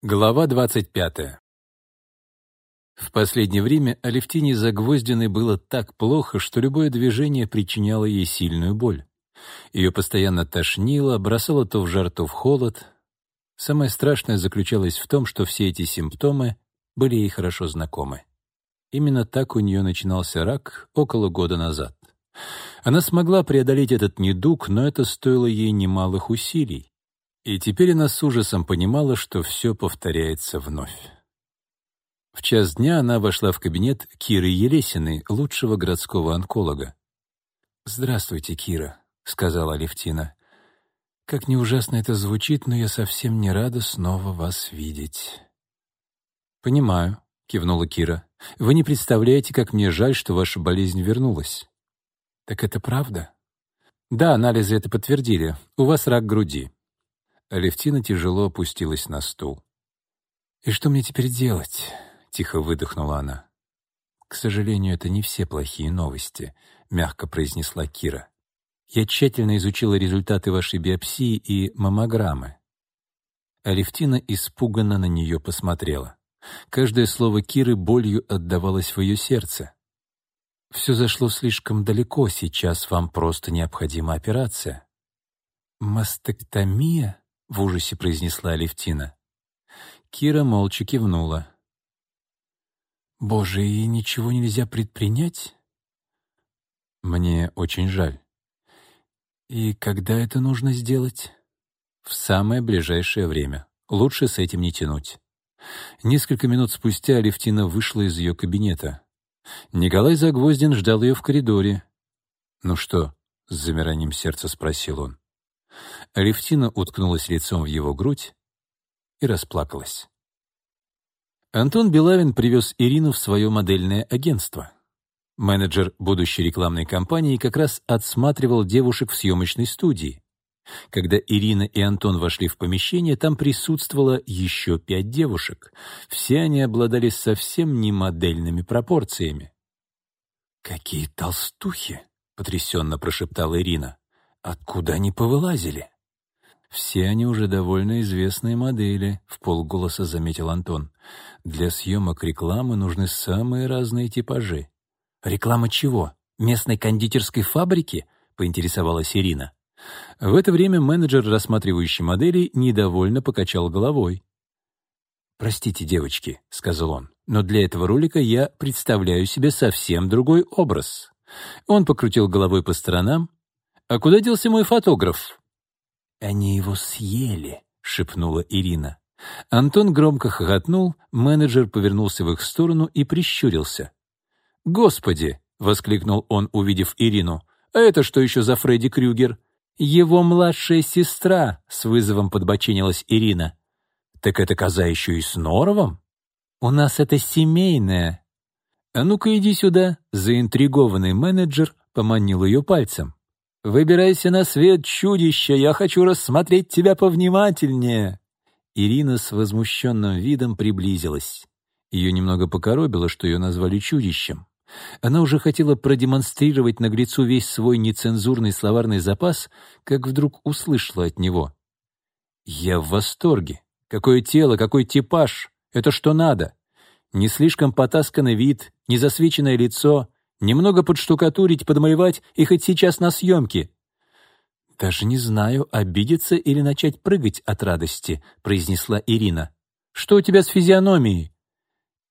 Глава 25. В последнее время Алевтине Загвоздиной было так плохо, что любое движение причиняло ей сильную боль. Ее постоянно тошнило, бросало то в жар, то в холод. Самое страшное заключалось в том, что все эти симптомы были ей хорошо знакомы. Именно так у нее начинался рак около года назад. Она смогла преодолеть этот недуг, но это стоило ей немалых усилий. И теперь она с ужасом понимала, что все повторяется вновь. В час дня она вошла в кабинет Киры Елесиной, лучшего городского онколога. «Здравствуйте, Кира», — сказала Алевтина. «Как не ужасно это звучит, но я совсем не рада снова вас видеть». «Понимаю», — кивнула Кира. «Вы не представляете, как мне жаль, что ваша болезнь вернулась». «Так это правда?» «Да, анализы это подтвердили. У вас рак груди. Алевтина тяжело опустилась на стул. «И что мне теперь делать?» — тихо выдохнула она. «К сожалению, это не все плохие новости», — мягко произнесла Кира. «Я тщательно изучила результаты вашей биопсии и маммограммы». Алевтина испуганно на нее посмотрела. Каждое слово Киры болью отдавалось в ее сердце. «Все зашло слишком далеко, сейчас вам просто необходима операция». «Мастектомия?» — в ужасе произнесла Алевтина. Кира молча кивнула. «Боже, и ничего нельзя предпринять?» «Мне очень жаль». «И когда это нужно сделать?» «В самое ближайшее время. Лучше с этим не тянуть». Несколько минут спустя Алевтина вышла из ее кабинета. Николай Загвоздин ждал ее в коридоре. «Ну что?» — с замиранием сердца спросил он. Алевтина уткнулась лицом в его грудь и расплакалась. Антон Белавин привез Ирину в свое модельное агентство. Менеджер будущей рекламной кампании как раз отсматривал девушек в съемочной студии. Когда Ирина и Антон вошли в помещение, там присутствовало еще пять девушек. Все они обладали совсем не модельными пропорциями. «Какие толстухи!» — потрясенно прошептала Ирина. Откуда они повылазили? Все они уже довольно известные модели, в полголоса заметил Антон. Для съемок рекламы нужны самые разные типажи. Реклама чего? Местной кондитерской фабрики? поинтересовалась Ирина. В это время менеджер, рассматривающий модели, недовольно покачал головой. «Простите, девочки», — сказал он, — «но для этого ролика я представляю себе совсем другой образ». Он покрутил головой по сторонам, «А куда делся мой фотограф?» «Они его съели», — шепнула Ирина. Антон громко хохотнул, менеджер повернулся в их сторону и прищурился. «Господи!» — воскликнул он, увидев Ирину. «А это что еще за Фредди Крюгер?» «Его младшая сестра!» — с вызовом подбоченилась Ирина. «Так это коза еще и с Норовом?» «У нас это семейное». «А ну-ка иди сюда!» — заинтригованный менеджер поманил ее пальцем. Выбирайся на свет, чудище, я хочу рассмотреть тебя повнимательнее». Ирина с возмущенным видом приблизилась. Ее немного покоробило, что ее назвали чудищем. Она уже хотела продемонстрировать наглецу весь свой нецензурный словарный запас, как вдруг услышала от него. «Я в восторге. Какое тело, какой типаж. Это что надо. Не слишком потасканный вид, не засвеченное лицо, Немного подштукатурить, подмалевать и хоть сейчас на съемке». «Даже не знаю, обидеться или начать прыгать от радости», — произнесла Ирина. «Что у тебя с физиономией?»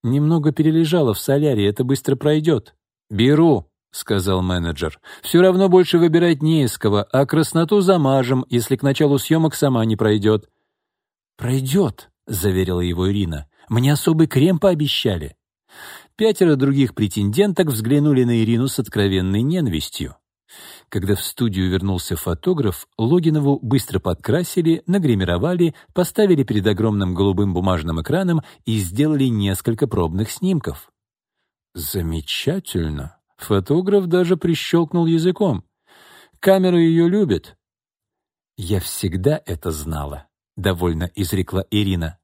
«Немного перележала в солярии, это быстро пройдет». «Беру», — сказал менеджер. «Все равно больше выбирать не из кого, а красноту замажем, если к началу съемок сама не пройдет». «Пройдет», — заверила его Ирина. «Мне особый крем пообещали». Пятеро других претенденток взглянули на Ирину с откровенной ненавистью. Когда в студию вернулся фотограф, Логинову быстро подкрасили, нагримировали, поставили перед огромным голубым бумажным экраном и сделали несколько пробных снимков. Замечательно. Фотограф даже прищелкнул языком. Камера ее любит. Я всегда это знала, довольно изрекла Ирина.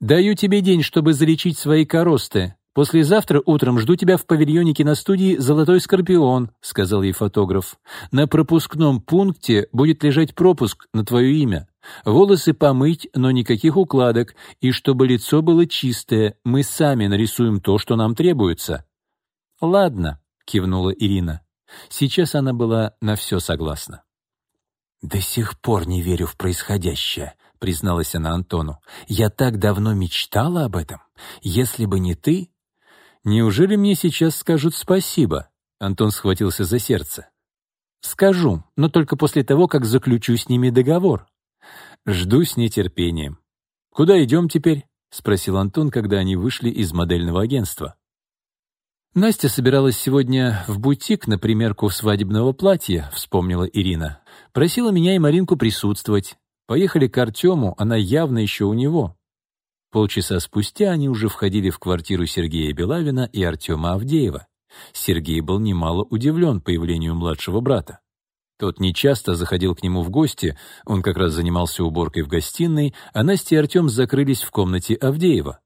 Даю тебе день, чтобы залечить свои коросты, «Послезавтра утром жду тебя в павильоне киностудии «Золотой скорпион», — сказал ей фотограф. «На пропускном пункте будет лежать пропуск на твое имя. Волосы помыть, но никаких укладок, и чтобы лицо было чистое, мы сами нарисуем то, что нам требуется». «Ладно», — кивнула Ирина. Сейчас она была на все согласна. «До сих пор не верю в происходящее», — призналась она Антону. «Я так давно мечтала об этом. Если бы не ты...» «Неужели мне сейчас скажут спасибо?» Антон схватился за сердце. «Скажу, но только после того, как заключу с ними договор. Жду с нетерпением. Куда идем теперь?» — спросил Антон, когда они вышли из модельного агентства. «Настя собиралась сегодня в бутик на примерку свадебного платья», — вспомнила Ирина. «Просила меня и Маринку присутствовать. Поехали к Артему, она явно еще у него». Полчаса спустя они уже входили в квартиру Сергея Белавина и Артема Авдеева. Сергей был немало удивлен появлению младшего брата. Тот нечасто заходил к нему в гости, он как раз занимался уборкой в гостиной, а Настя и Артем закрылись в комнате Авдеева.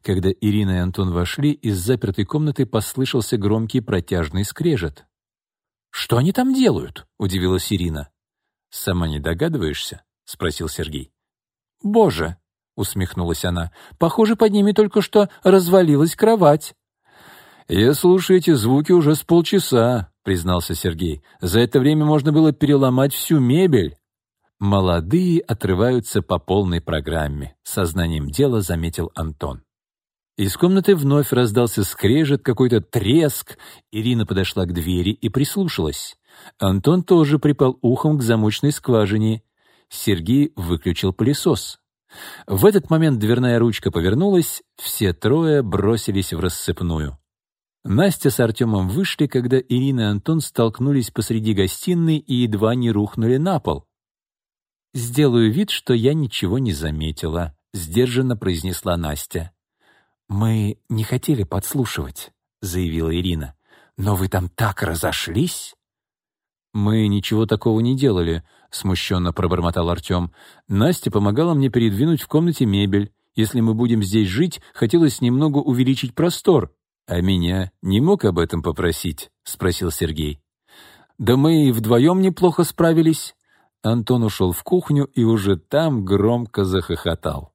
Когда Ирина и Антон вошли, из запертой комнаты послышался громкий протяжный скрежет. «Что они там делают?» — удивилась Ирина. «Сама не догадываешься?» — спросил Сергей. «Боже!» — усмехнулась она. «Похоже, под ними только что развалилась кровать». «Я слушаю эти звуки уже с полчаса», — признался Сергей. «За это время можно было переломать всю мебель». «Молодые отрываются по полной программе», — сознанием дела заметил Антон. Из комнаты вновь раздался скрежет, какой-то треск. Ирина подошла к двери и прислушалась. Антон тоже припал ухом к замочной скважине. Сергей выключил пылесос. В этот момент дверная ручка повернулась, все трое бросились в рассыпную. Настя с Артемом вышли, когда Ирина и Антон столкнулись посреди гостиной и едва не рухнули на пол. «Сделаю вид, что я ничего не заметила», — сдержанно произнесла Настя. «Мы не хотели подслушивать», — заявила Ирина. «Но вы там так разошлись?» «Мы ничего такого не делали», — смущенно пробормотал Артем. «Настя помогала мне передвинуть в комнате мебель. Если мы будем здесь жить, хотелось немного увеличить простор». «А меня не мог об этом попросить?» — спросил Сергей. «Да мы и вдвоем неплохо справились». Антон ушел в кухню и уже там громко захохотал.